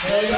Hey,